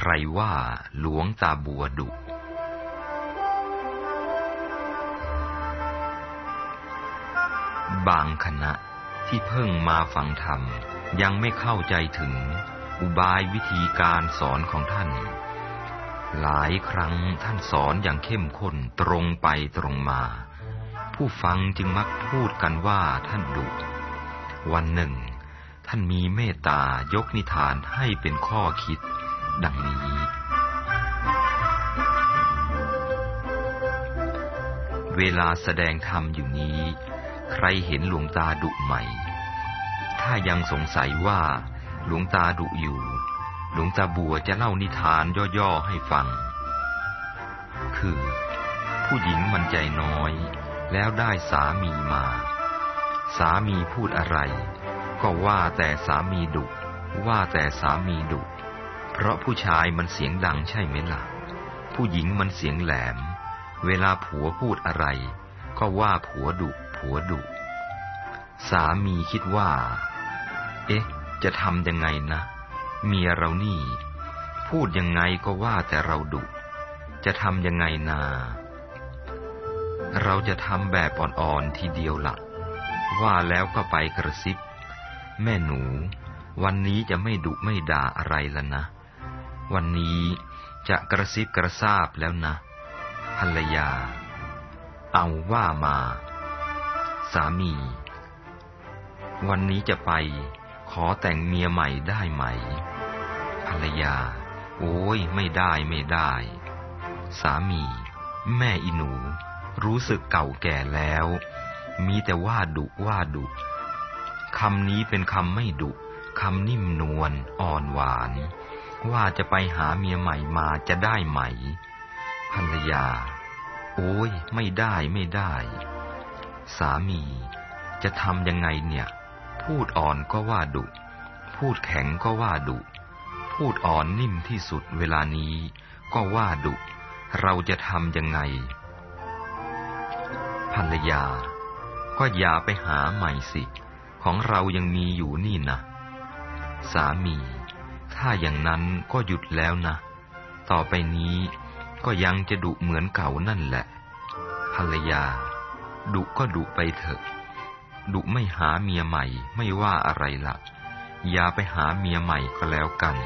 ใครว่าหลวงตาบัวดุ บางคณะที่เพิ่งมาฟังธรรม ยังไม่เข้าใจถึงอุบายวิธีการสอนของท่าน หลายครั้งท่านสอนอย่างเข้มข้นตรงไปตรงมา ผู้ฟังจึงมักพูดกันว่าท่านดุ วันหนึ่งท่านมีเมตตายกนิทานให้เป็นข้อคิด ดังนี้ เวลาแสดงธรรมอยู่นี้ ใครเห็นหลวงตาดุใหม่ ถ้ายังสงสัยว่าหลวงตาดุอยู่ หลวงตาบัวจะเล่านิทานย่อๆให้ฟัง คือ ผู้หญิงมันใจน้อย แล้วได้สามีมา สามีพูดอะไร ก็ว่าแต่สามีดุว่าแต่สามีดุ เพราะผู้ชายมันเสียงดังใช่ไหมล่ะ ผู้หญิงมันเสียงแหลม เวลาผัวพูดอะไร ก็ว่าผัวดุผัวดุ สามีคิดว่า เอ๊ะ จะทำยังไงนะ เมียเรานี่ พูดยังไงก็ว่าแต่เราดุ จะทำยังไงนา เราจะทำแบบอ่อนๆทีเดียวละ่ะ ว่าแล้วก็ไปกระซิบ แม่หนูวันนี้จะไม่ดุไม่ด่าอะไรแล้วนะ วันนี้จะกระซิบกระซาบแล้วนะ ภรรยา เอาว่ามา สามี วันนี้จะไป ขอแต่งเมียใหม่ได้ไหม ภรรยา โอ้ยไม่ได้ไม่ได้ สามี แม่อีหนู รู้สึกเก่าแก่แล้ว มีแต่ว่าดุว่าดุคำนี้เป็นคำไม่ดุคำนิ่มนวลอ่อนหวาน ว่าจะไปหาเมียใหม่มาจะได้ไหม ภรรยา โอ้ย ไม่ได้ไม่ได้ สามี จะทำยังไงเนี่ย พูดอ่อนก็ว่าดุ พูดแข็งก็ว่าดุ พูดอ่อนนิ่มที่สุดเวลานี้ ก็ว่าดุ เราจะทำยังไง ภรรยา ก็อย่าไปหาใหม่สิ ของเรายังมีอยู่นี่นะสามี ถ้าอย่างนั้นก็หยุดแล้วนะ ต่อไปนี้ก็ยังจะดุเหมือนเก่านั่นแหละ ภรรยา ดุก็ดุไปเถอะ ดุไม่หาเมียใหม่ไม่ว่าอะไรละ่ะอย่าไปหาเมียใหม่ก็แล้วกัน